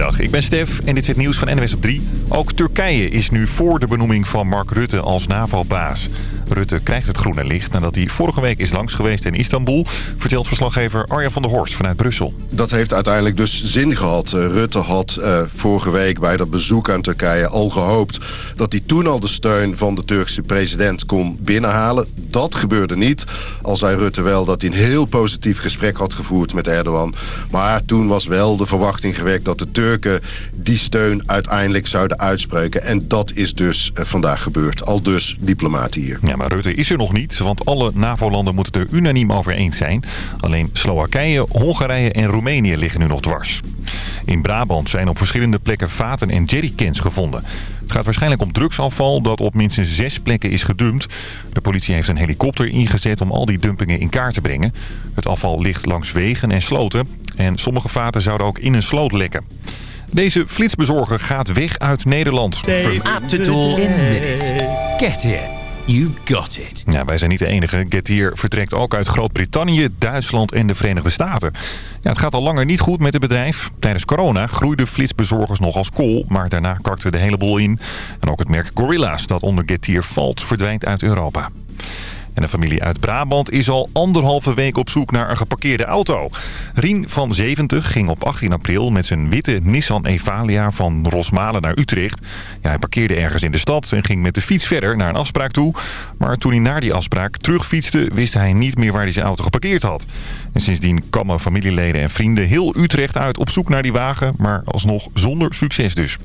Goedemiddag, ik ben Stef en dit is het nieuws van NWS op 3. Ook Turkije is nu voor de benoeming van Mark Rutte als NAVO-baas. Rutte krijgt het groene licht nadat hij vorige week is langs geweest in Istanbul... vertelt verslaggever Arjan van der Horst vanuit Brussel. Dat heeft uiteindelijk dus zin gehad. Uh, Rutte had uh, vorige week bij dat bezoek aan Turkije al gehoopt... dat hij toen al de steun van de Turkse president kon binnenhalen. Dat gebeurde niet. Al zei Rutte wel dat hij een heel positief gesprek had gevoerd met Erdogan. Maar toen was wel de verwachting gewekt dat de Turken die steun uiteindelijk zouden uitspreken. En dat is dus uh, vandaag gebeurd. Al dus diplomaten hier. Ja, maar Rutte is er nog niet, want alle NAVO-landen moeten er unaniem over eens zijn. Alleen Slowakije, Hongarije en Roemenië liggen nu nog dwars. In Brabant zijn op verschillende plekken vaten en jerrycans gevonden. Het gaat waarschijnlijk om drugsafval dat op minstens zes plekken is gedumpt. De politie heeft een helikopter ingezet om al die dumpingen in kaart te brengen. Het afval ligt langs wegen en sloten. En sommige vaten zouden ook in een sloot lekken. Deze flitsbezorger gaat weg uit Nederland. From app to in minutes. Get it. You've got it. Ja, wij zijn niet de enige. Getir vertrekt ook uit Groot-Brittannië, Duitsland en de Verenigde Staten. Ja, het gaat al langer niet goed met het bedrijf. Tijdens corona groeiden flitsbezorgers nog als kool, maar daarna kakte de hele boel in. En ook het merk Gorilla's dat onder Getir valt, verdwijnt uit Europa. En de familie uit Brabant is al anderhalve week op zoek naar een geparkeerde auto. Rien van 70 ging op 18 april met zijn witte Nissan Evalia van Rosmalen naar Utrecht. Hij parkeerde ergens in de stad en ging met de fiets verder naar een afspraak toe. Maar toen hij naar die afspraak terugfietste, wist hij niet meer waar hij zijn auto geparkeerd had. En sindsdien kammen familieleden en vrienden heel Utrecht uit op zoek naar die wagen, maar alsnog zonder succes dus.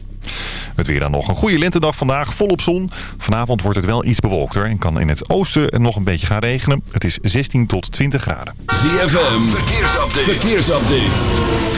Het weer dan nog een goede lentedag vandaag, volop zon. Vanavond wordt het wel iets bewolkter en kan in het oosten nog een beetje gaan regenen. Het is 16 tot 20 graden. ZFM, verkeersupdate. verkeersupdate.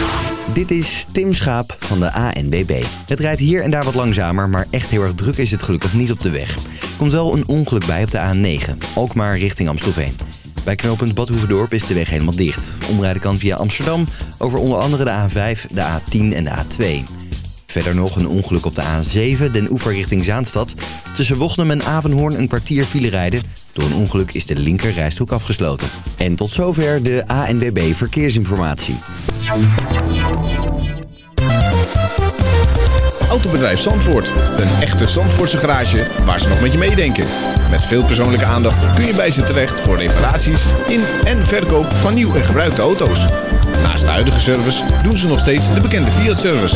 Dit is Tim Schaap van de ANBB. Het rijdt hier en daar wat langzamer, maar echt heel erg druk is het gelukkig niet op de weg. Er komt wel een ongeluk bij op de A9, ook maar richting Amstelveen. Bij knooppunt Badhoevedorp is de weg helemaal dicht. Omrijden kan via Amsterdam over onder andere de A5, de A10 en de A2. Verder nog een ongeluk op de A7, den oever richting Zaanstad. Tussen Wochnum en Avenhoorn een kwartier file rijden. Door een ongeluk is de linker rijstrook afgesloten. En tot zover de ANWB Verkeersinformatie. Autobedrijf Zandvoort. Een echte Zandvoortse garage waar ze nog met je meedenken. Met veel persoonlijke aandacht kun je bij ze terecht voor reparaties in en verkoop van nieuw en gebruikte auto's. Naast de huidige service doen ze nog steeds de bekende Fiat-service.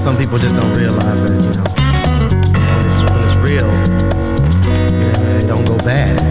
Some people just don't realize that, you know, when it's, when it's real, you know, it don't go bad.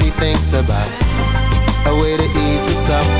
Nobody thinks about a way to ease the suffering.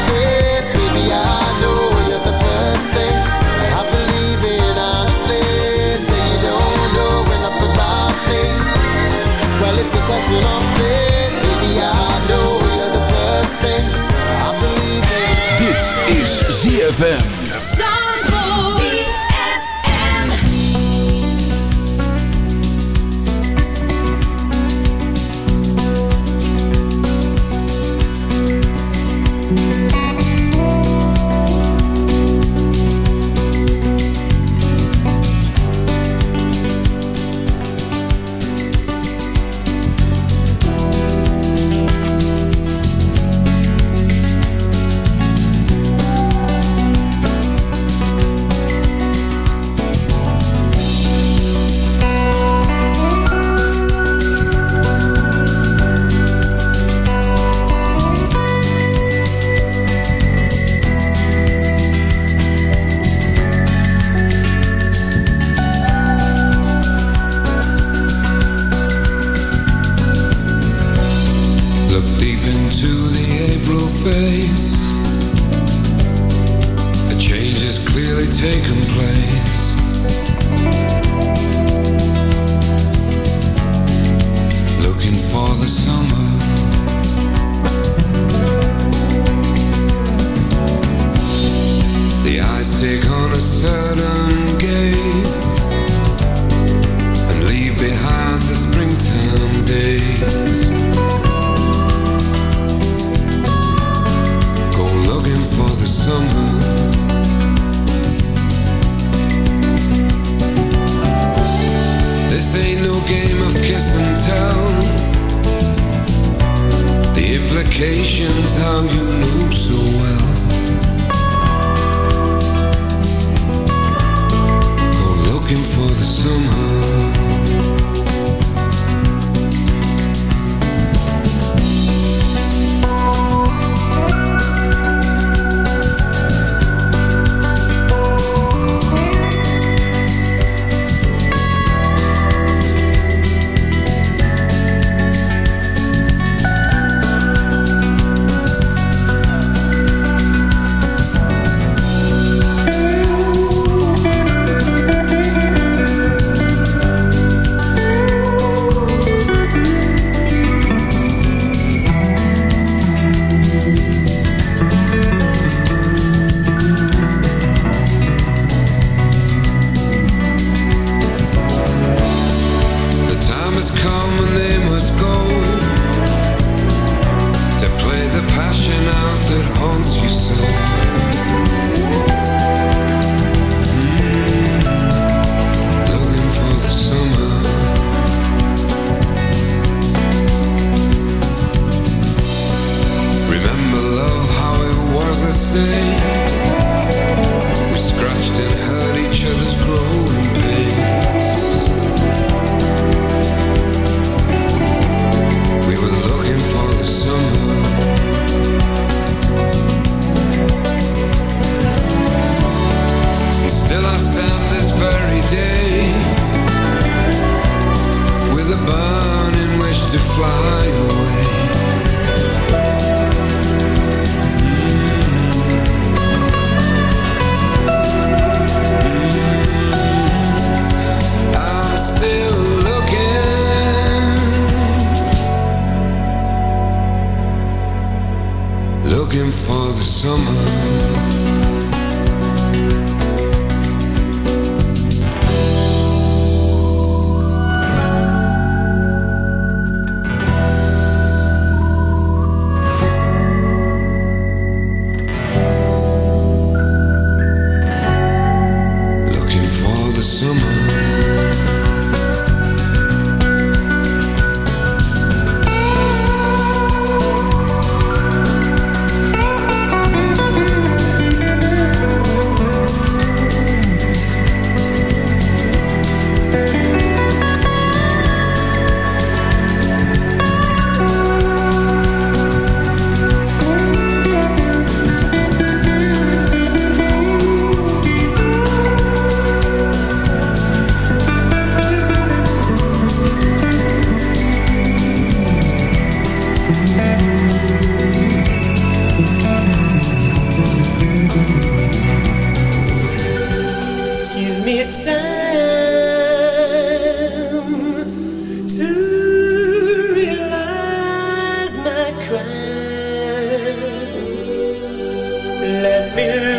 ZFM. Let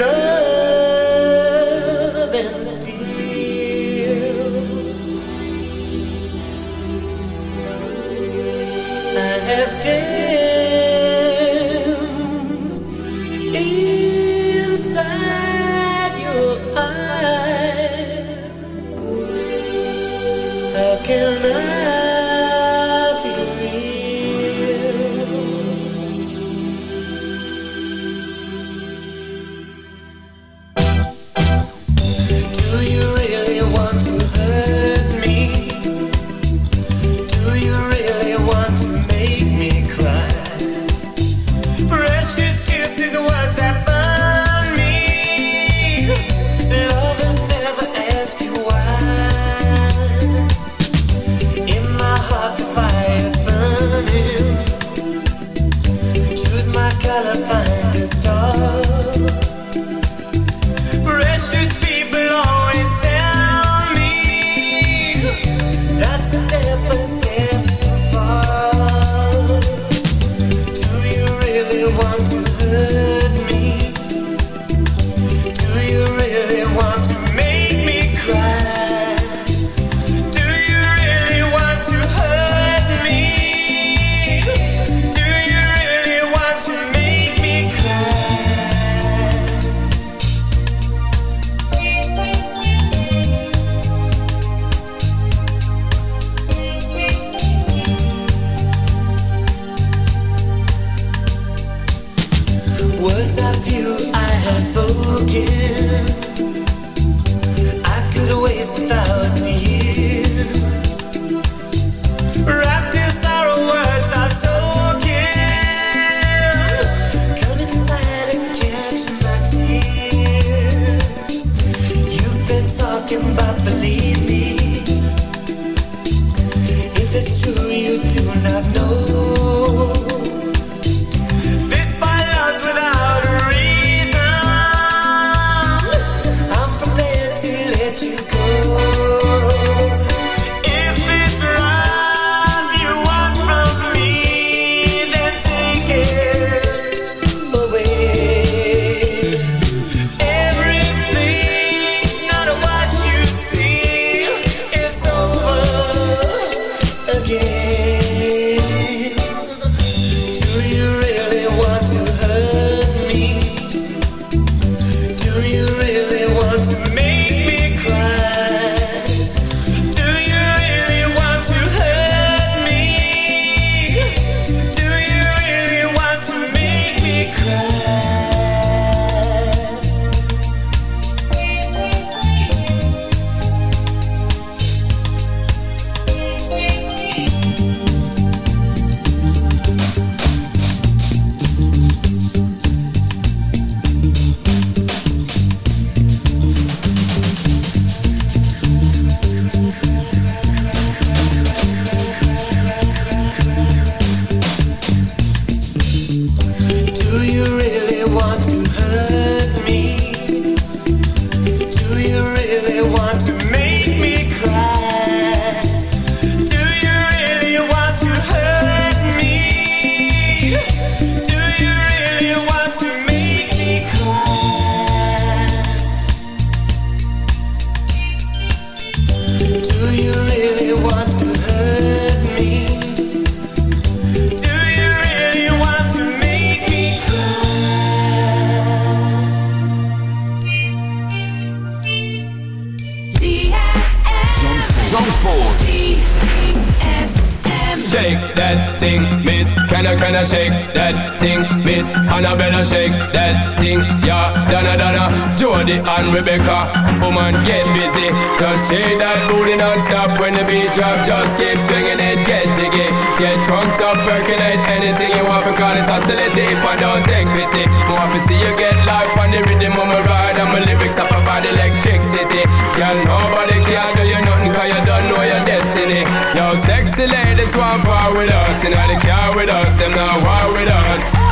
shake that thing, yeah. Donna, Donna, Jody and Rebecca. Woman, get busy. Just shake that booty non-stop when the beat drop. Just keep swinging it, get jiggy. Get drunk up, percolate anything you want. Because it's hostility, if I don't take pity. More to see you get life on the rhythm of my ride. And my lyrics up about electricity. Girl, nobody can do you nothing cause you don't know your destiny. Yo, sexy ladies want part with us. Inna the car with us, them not war with us.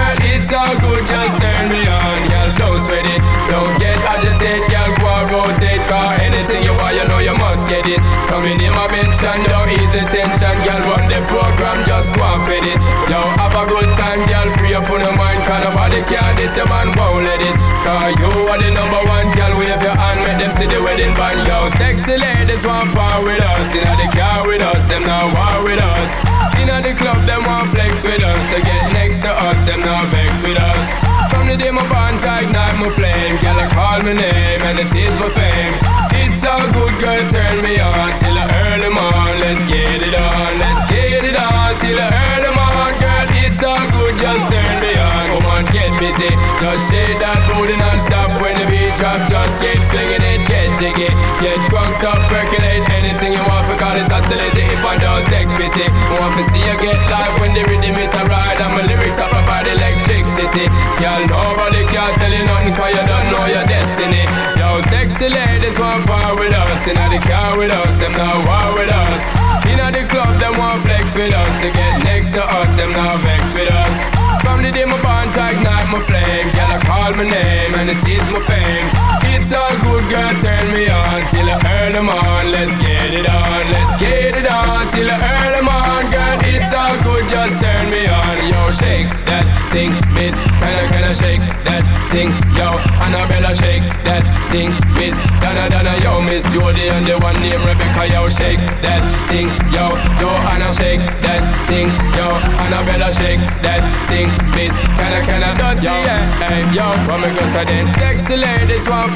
it's all good, just turn me on Girl, don't sweat it, don't get agitated Girl, go rotate, cause anything you want, you know you must get it. Coming in my mention, don't ease the tension Girl, run the program, just go and fit it. Yo, have a good time, girl, free up on your mind Cause nobody can, this your man won't let it. Cause you are the number one, girl, wave your hand Make them see the wedding band, yo Sexy ladies want part with us. Inna the car with us, them not war with us Inna the club, them want flex with us To get next to us, them not vex with us From the day my bond to ignite my flame Girl, I call my name and it is my fame It's a good girl, turn me on Till I earn them on, let's get it on Let's get it on, till I earn them on Girl, it's a good, just turn me on. Come on, get busy. Just shake that booty non-stop when the beat drop. Just keep swinging it, get jiggy. Get drunk up, percolate want. For it if I don't take pity. Want to see you get live when the rhythm is a ride. And my lyrics are about electricity. Y'all nobody can tell you nothing cause you don't know your destiny. Yo, sexy ladies want power with us. In the car with us, them now war with us. In the club, them want flex with us. To get next to us, them now vex with us. From the day my bond ignite my flame Girl, I call my name and it is my fame It's all good, girl, turn me on Till I earn them on, let's get it on Let's get it on, till I earn them on Girl, it's all good, just turn me on. Yo, shake that thing, miss. Kinda, kinda shake that thing? Yo, Annabella, shake that thing, miss. Donna, Donna, yo, miss. Jody And the one named Rebecca, yo, shake that thing. Yo, Joanna, shake that thing. Yo, Annabella, shake that thing Miss, kinda, kinda dirty, yeah. Hey, yo, me go say then. Sexy ladies want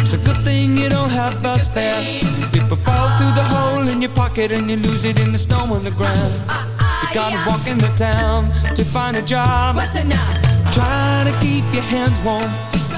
It's a good thing you don't have bus fare People fall through the hole in your pocket And you lose it in the snow on the ground You gotta walk into town to find a job. What's enough? Try to keep your hands warm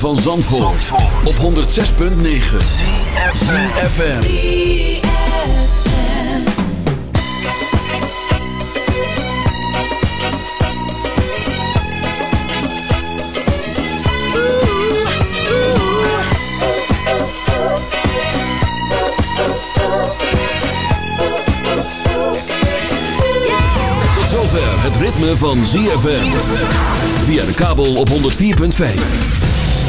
van Zandvoort, Zandvoort. op 106.9 ZFM. Tot zover het ritme van ZFM via de kabel op 104.5